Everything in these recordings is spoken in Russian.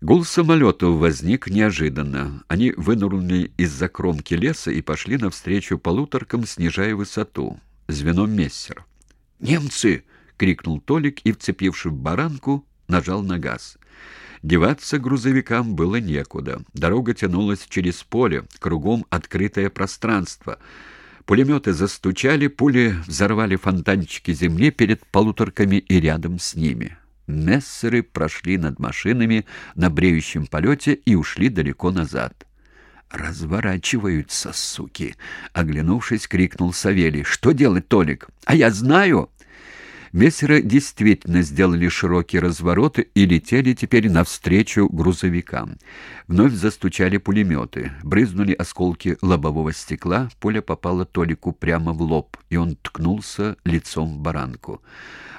Гул самолетов возник неожиданно. Они вынырнули из-за кромки леса и пошли навстречу полуторкам, снижая высоту. Звено Мессер. «Немцы!» — крикнул Толик и, вцепившись в баранку, нажал на газ. Деваться грузовикам было некуда. Дорога тянулась через поле, кругом открытое пространство. Пулеметы застучали, пули взорвали фонтанчики земли перед полуторками и рядом с ними. Мессеры прошли над машинами на бреющем полете и ушли далеко назад. «Разворачиваются, суки!» — оглянувшись, крикнул Савелий. «Что делать, Толик? А я знаю!» Мессеры действительно сделали широкие развороты и летели теперь навстречу грузовикам. Вновь застучали пулеметы, брызнули осколки лобового стекла, пуля попала Толику прямо в лоб, и он ткнулся лицом в баранку.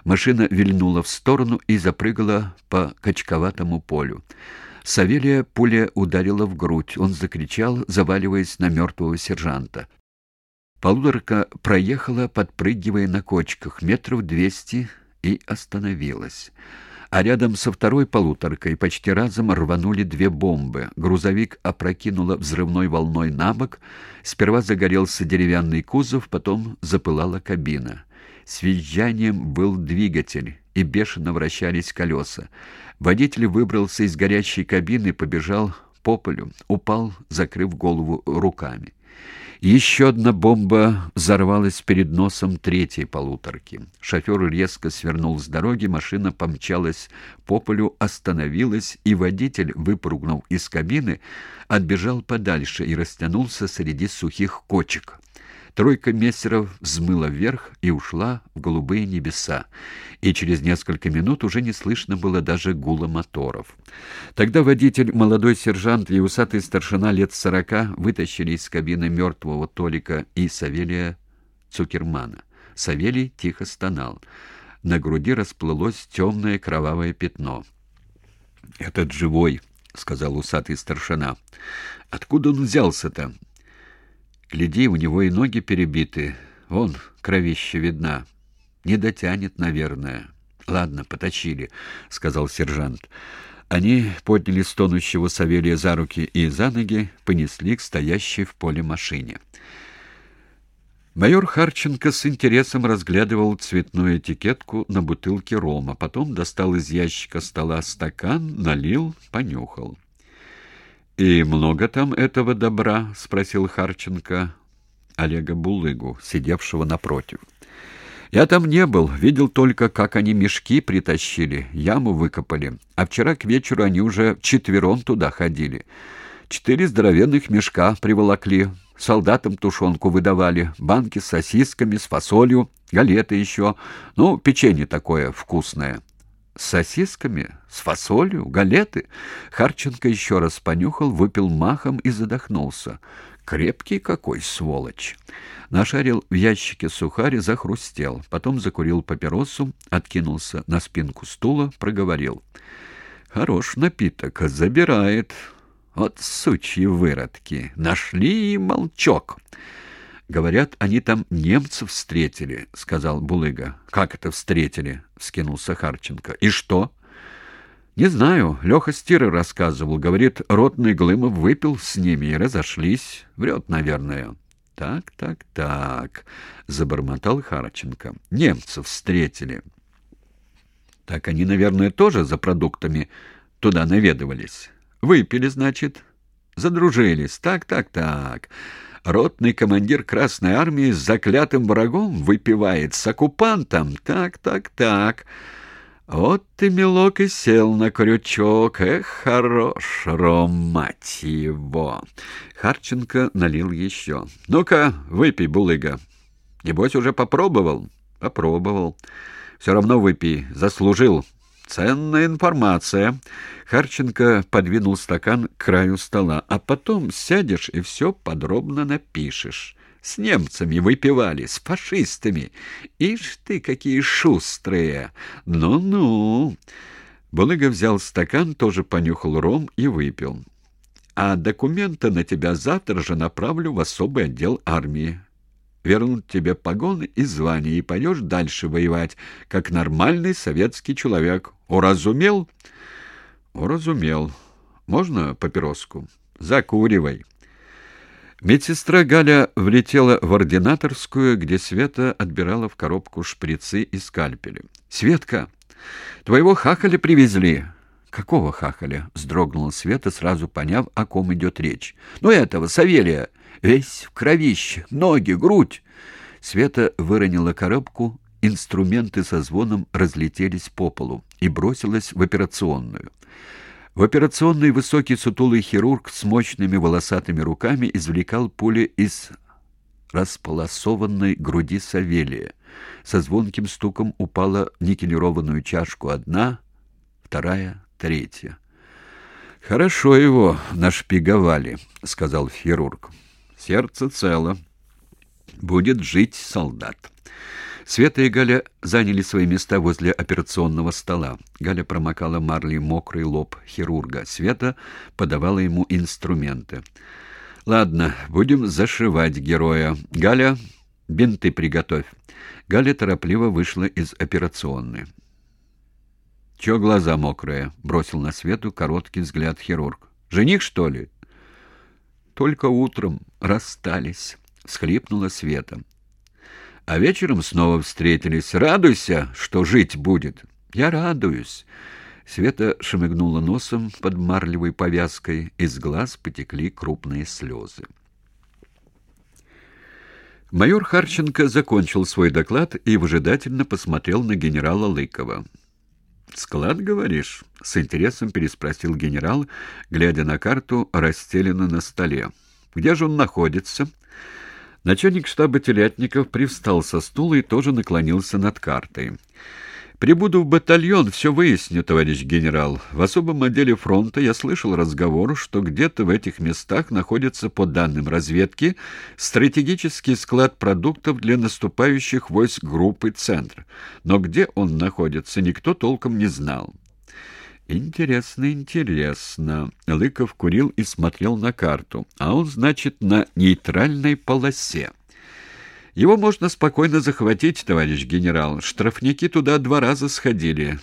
Машина вильнула в сторону и запрыгала по качковатому полю. Савелия пуля ударила в грудь. Он закричал, заваливаясь на мертвого сержанта. Полуторка проехала, подпрыгивая на кочках, метров двести и остановилась. А рядом со второй полуторкой почти разом рванули две бомбы. Грузовик опрокинуло взрывной волной на бок. Сперва загорелся деревянный кузов, потом запылала кабина. С визжанием был двигатель, и бешено вращались колеса. Водитель выбрался из горящей кабины, побежал по полю, упал, закрыв голову руками. Еще одна бомба взорвалась перед носом третьей полуторки. Шофер резко свернул с дороги, машина помчалась по полю, остановилась, и водитель, выпрыгнув из кабины, отбежал подальше и растянулся среди сухих кочек. Тройка мессеров взмыла вверх и ушла в голубые небеса, и через несколько минут уже не слышно было даже гула моторов. Тогда водитель, молодой сержант и усатый старшина лет сорока вытащили из кабины мертвого Толика и Савелия Цукермана. Савелий тихо стонал. На груди расплылось темное кровавое пятно. «Этот живой», — сказал усатый старшина. «Откуда он взялся-то?» Гляди, у него и ноги перебиты. Вон, кровище видна. Не дотянет, наверное. Ладно, поточили, — сказал сержант. Они подняли стонущего Савелия за руки и за ноги, понесли к стоящей в поле машине. Майор Харченко с интересом разглядывал цветную этикетку на бутылке рома, потом достал из ящика стола стакан, налил, понюхал. «И много там этого добра?» — спросил Харченко Олега Булыгу, сидевшего напротив. «Я там не был, видел только, как они мешки притащили, яму выкопали, а вчера к вечеру они уже четвером туда ходили. Четыре здоровенных мешка приволокли, солдатам тушенку выдавали, банки с сосисками, с фасолью, галеты еще, ну, печенье такое вкусное». С сосисками, с фасолью, галеты. Харченко еще раз понюхал, выпил махом и задохнулся. Крепкий какой, сволочь! Нашарил в ящике сухари, захрустел. Потом закурил папиросу, откинулся на спинку стула, проговорил. Хорош напиток, забирает. Вот сучьи выродки. Нашли молчок. Говорят, они там немцев встретили, сказал Булыга. Как это встретили? вскинулся Харченко. И что? Не знаю, Леха Стиры рассказывал, говорит, ротный Глымов выпил с ними и разошлись. Врет, наверное. Так, так, так, забормотал Харченко. Немцев встретили. Так они, наверное, тоже за продуктами туда наведывались. Выпили, значит, задружились. Так, так, так ротный командир Красной Армии с заклятым врагом выпивает, с оккупантом. Так, так, так. Вот ты, милок, и сел на крючок. Эх, хорош, ром, мать его. Харченко налил еще. Ну-ка, выпей, булыга. Небось, уже попробовал? Попробовал. Все равно выпей. Заслужил. Ценная информация. Харченко подвинул стакан к краю стола. А потом сядешь и все подробно напишешь. С немцами выпивали, с фашистами. Ишь ты, какие шустрые! Ну-ну!» Булыга взял стакан, тоже понюхал ром и выпил. «А документы на тебя завтра же направлю в особый отдел армии вернут тебе погоны и звания, и пойдешь дальше воевать, как нормальный советский человек. Уразумел? Уразумел. Можно папироску? Закуривай. Медсестра Галя влетела в ординаторскую, где Света отбирала в коробку шприцы и скальпели. «Светка, твоего хахаля привезли!» «Какого хахаля?» — вздрогнула Света, сразу поняв, о ком идет речь. «Ну этого, Савелия! Весь в кровище, ноги, грудь!» Света выронила коробку, инструменты со звоном разлетелись по полу и бросилась в операционную. В операционной высокий сутулый хирург с мощными волосатыми руками извлекал пули из располосованной груди Савелия. Со звонким стуком упала в никелированную чашку одна, вторая, третья. «Хорошо его нашпиговали», — сказал хирург. «Сердце цело. Будет жить солдат». Света и Галя заняли свои места возле операционного стола. Галя промокала марлей мокрый лоб хирурга. Света подавала ему инструменты. «Ладно, будем зашивать героя. Галя, бинты приготовь». Галя торопливо вышла из операционной. «Чё глаза мокрые?» — бросил на Свету короткий взгляд хирург. «Жених, что ли?» «Только утром расстались», — схлипнула Света. А вечером снова встретились. Радуйся, что жить будет. Я радуюсь. Света шмыгнула носом под марлевой повязкой, из глаз потекли крупные слезы. Майор Харченко закончил свой доклад и выжидательно посмотрел на генерала Лыкова. «Склад, говоришь?» — с интересом переспросил генерал, глядя на карту, расстеленную на столе. «Где же он находится?» Начальник штаба Телятников привстал со стула и тоже наклонился над картой. «Прибуду в батальон, все выясню, товарищ генерал. В особом отделе фронта я слышал разговор, что где-то в этих местах находится, по данным разведки, стратегический склад продуктов для наступающих войск группы «Центр». Но где он находится, никто толком не знал. Интересно, интересно. Лыков курил и смотрел на карту. А он, значит, на нейтральной полосе. Его можно спокойно захватить, товарищ генерал. Штрафники туда два раза сходили.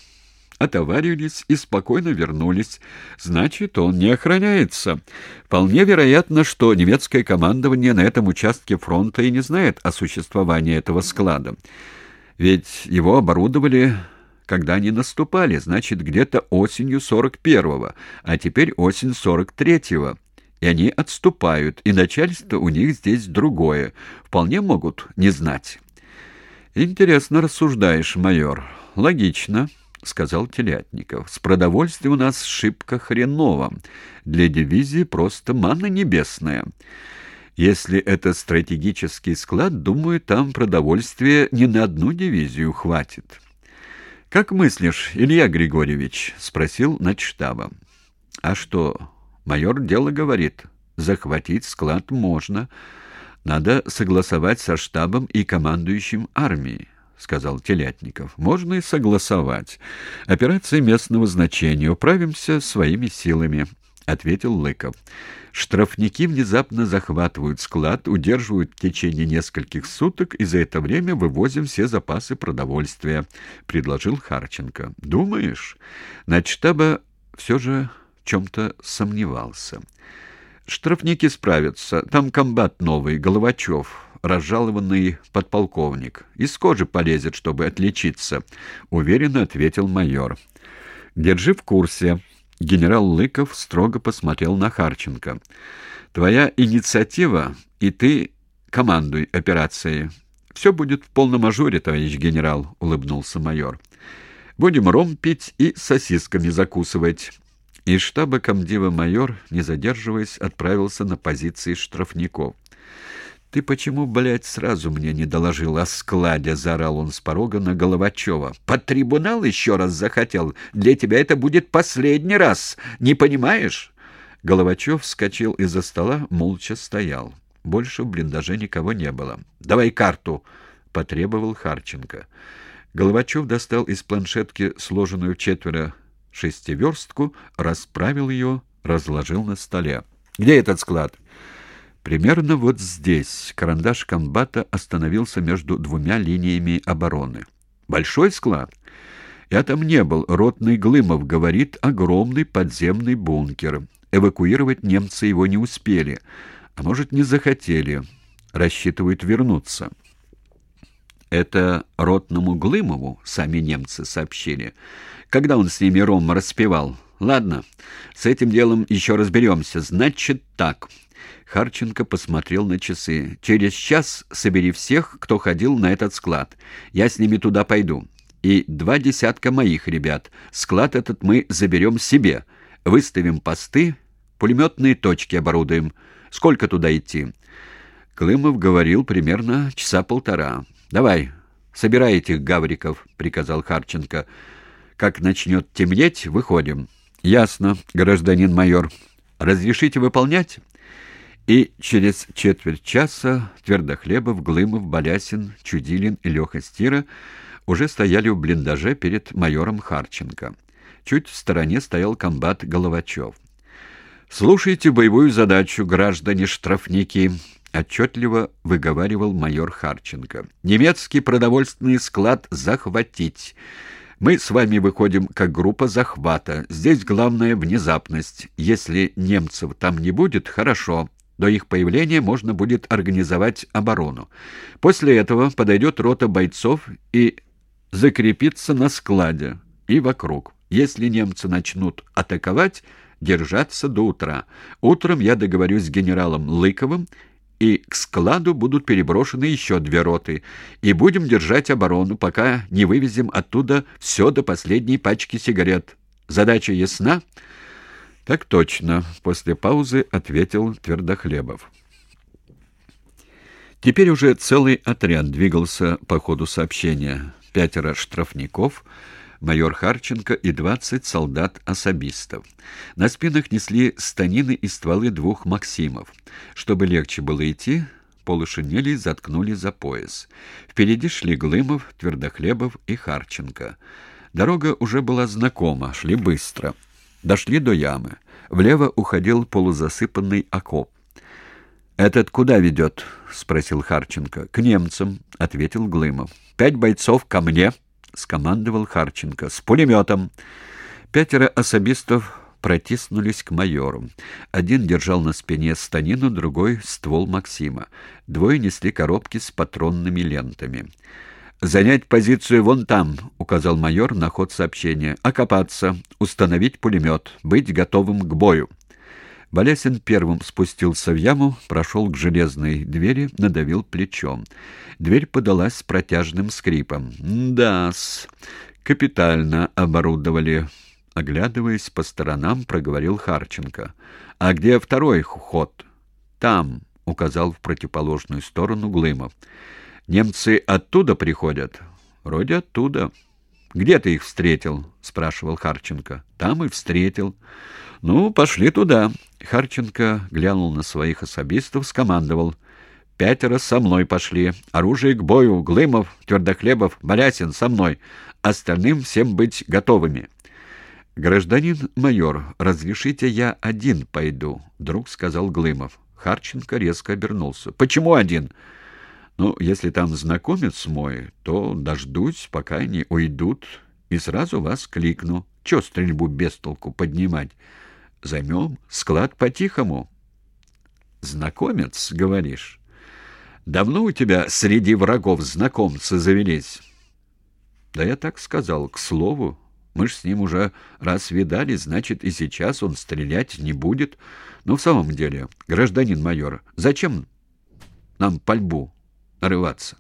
Отоварились и спокойно вернулись. Значит, он не охраняется. Вполне вероятно, что немецкое командование на этом участке фронта и не знает о существовании этого склада. Ведь его оборудовали когда они наступали, значит, где-то осенью 41-го, а теперь осень 43-го. И они отступают, и начальство у них здесь другое. Вполне могут не знать. Интересно рассуждаешь, майор. Логично, сказал Телятников. С продовольствием у нас шибко хреново. Для дивизии просто манна небесная. Если это стратегический склад, думаю, там продовольствия не на одну дивизию хватит. «Как мыслишь, Илья Григорьевич?» — спросил начштаба. «А что, майор дело говорит. Захватить склад можно. Надо согласовать со штабом и командующим армией». — сказал Телятников. — Можно и согласовать. Операция местного значения. Управимся своими силами, — ответил Лыков. Штрафники внезапно захватывают склад, удерживают в течение нескольких суток и за это время вывозим все запасы продовольствия, — предложил Харченко. — Думаешь? Начтаба все же чем-то сомневался. Штрафники справятся. Там комбат новый, Головачев, разжалованный подполковник. Из кожи полезет, чтобы отличиться, — уверенно ответил майор. — Держи в курсе, — Генерал Лыков строго посмотрел на Харченко. «Твоя инициатива, и ты командуй операцией. Все будет в полном ажуре, товарищ генерал», — улыбнулся майор. «Будем ром пить и сосисками закусывать». Из штаба комдива майор, не задерживаясь, отправился на позиции штрафников. «Ты почему, блядь, сразу мне не доложил о складе?» — заорал он с порога на Головачева. «Под трибунал еще раз захотел? Для тебя это будет последний раз. Не понимаешь?» Головачев вскочил из-за стола, молча стоял. Больше в блиндаже никого не было. «Давай карту!» — потребовал Харченко. Головачев достал из планшетки сложенную четверо шестиверстку, расправил ее, разложил на столе. «Где этот склад?» Примерно вот здесь карандаш комбата остановился между двумя линиями обороны. Большой склад? Я там не был. Ротный Глымов говорит, огромный подземный бункер. эвакуировать немцы его не успели, а может, не захотели, рассчитывают вернуться. Это ротному Глымову сами немцы сообщили. Когда он с ними ром распевал. Ладно, с этим делом еще разберемся. Значит так. Харченко посмотрел на часы. Через час собери всех, кто ходил на этот склад. Я с ними туда пойду. И два десятка моих ребят. Склад этот мы заберем себе. Выставим посты, пулеметные точки оборудуем. Сколько туда идти? Клымов говорил примерно часа полтора. «Давай, собирай этих гавриков», — приказал Харченко. «Как начнет темнеть, выходим». «Ясно, гражданин майор. Разрешите выполнять?» И через четверть часа Твердохлебов, Глымов, Балясин, Чудилин и Леха Стира уже стояли в блиндаже перед майором Харченко. Чуть в стороне стоял комбат Головачев. «Слушайте боевую задачу, граждане-штрафники», — отчетливо выговаривал майор Харченко. «Немецкий продовольственный склад захватить. Мы с вами выходим как группа захвата. Здесь главная внезапность. Если немцев там не будет, хорошо». До их появления можно будет организовать оборону. После этого подойдет рота бойцов и закрепится на складе и вокруг. Если немцы начнут атаковать, держаться до утра. Утром я договорюсь с генералом Лыковым, и к складу будут переброшены еще две роты, и будем держать оборону, пока не вывезем оттуда все до последней пачки сигарет. Задача ясна?» «Так точно», — после паузы ответил Твердохлебов. Теперь уже целый отряд двигался по ходу сообщения. Пятеро штрафников — майор Харченко и двадцать солдат-особистов. На спинах несли станины и стволы двух «Максимов». Чтобы легче было идти, полушинели заткнули за пояс. Впереди шли Глымов, Твердохлебов и Харченко. Дорога уже была знакома, шли быстро. Дошли до ямы. Влево уходил полузасыпанный окоп. «Этот куда ведет?» — спросил Харченко. «К немцам», — ответил Глымов. «Пять бойцов ко мне», — скомандовал Харченко. «С пулеметом!» Пятеро особистов протиснулись к майору. Один держал на спине станину, другой — ствол Максима. Двое несли коробки с патронными лентами. «Занять позицию вон там», — указал майор на ход сообщения. «Окопаться, установить пулемет, быть готовым к бою». Балясин первым спустился в яму, прошел к железной двери, надавил плечом. Дверь подалась с протяжным скрипом. «Да-с, капитально оборудовали». Оглядываясь по сторонам, проговорил Харченко. «А где второй ход?» «Там», — указал в противоположную сторону Глымов. «Немцы оттуда приходят?» «Вроде оттуда». «Где ты их встретил?» — спрашивал Харченко. «Там и встретил». «Ну, пошли туда». Харченко глянул на своих особистов, скомандовал. «Пятеро со мной пошли. Оружие к бою. Глымов, Твердохлебов, Балясин со мной. Остальным всем быть готовыми». «Гражданин майор, разрешите я один пойду», — вдруг сказал Глымов. Харченко резко обернулся. «Почему один?» «Ну, если там знакомец мой, то дождусь, пока они уйдут, и сразу вас кликну. Че стрельбу без толку поднимать?» Займем склад по-тихому. Знакомец, говоришь? Давно у тебя среди врагов знакомцы завелись? Да я так сказал, к слову. Мы ж с ним уже раз видали, значит, и сейчас он стрелять не будет. Но в самом деле, гражданин майор, зачем нам пальбу нарываться?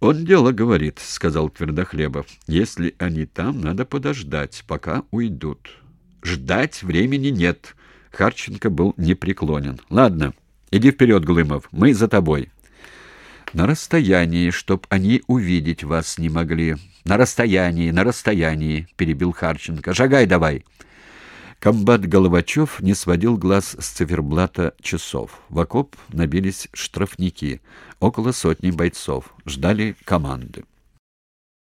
«Он дело говорит», — сказал Твердохлебов. «Если они там, надо подождать, пока уйдут». Ждать времени нет. Харченко был непреклонен. Ладно, иди вперед, Глымов, мы за тобой. На расстоянии, чтоб они увидеть вас не могли. На расстоянии, на расстоянии, перебил Харченко. Жагай давай. Комбат Головачев не сводил глаз с циферблата часов. В окоп набились штрафники. Около сотни бойцов. Ждали команды.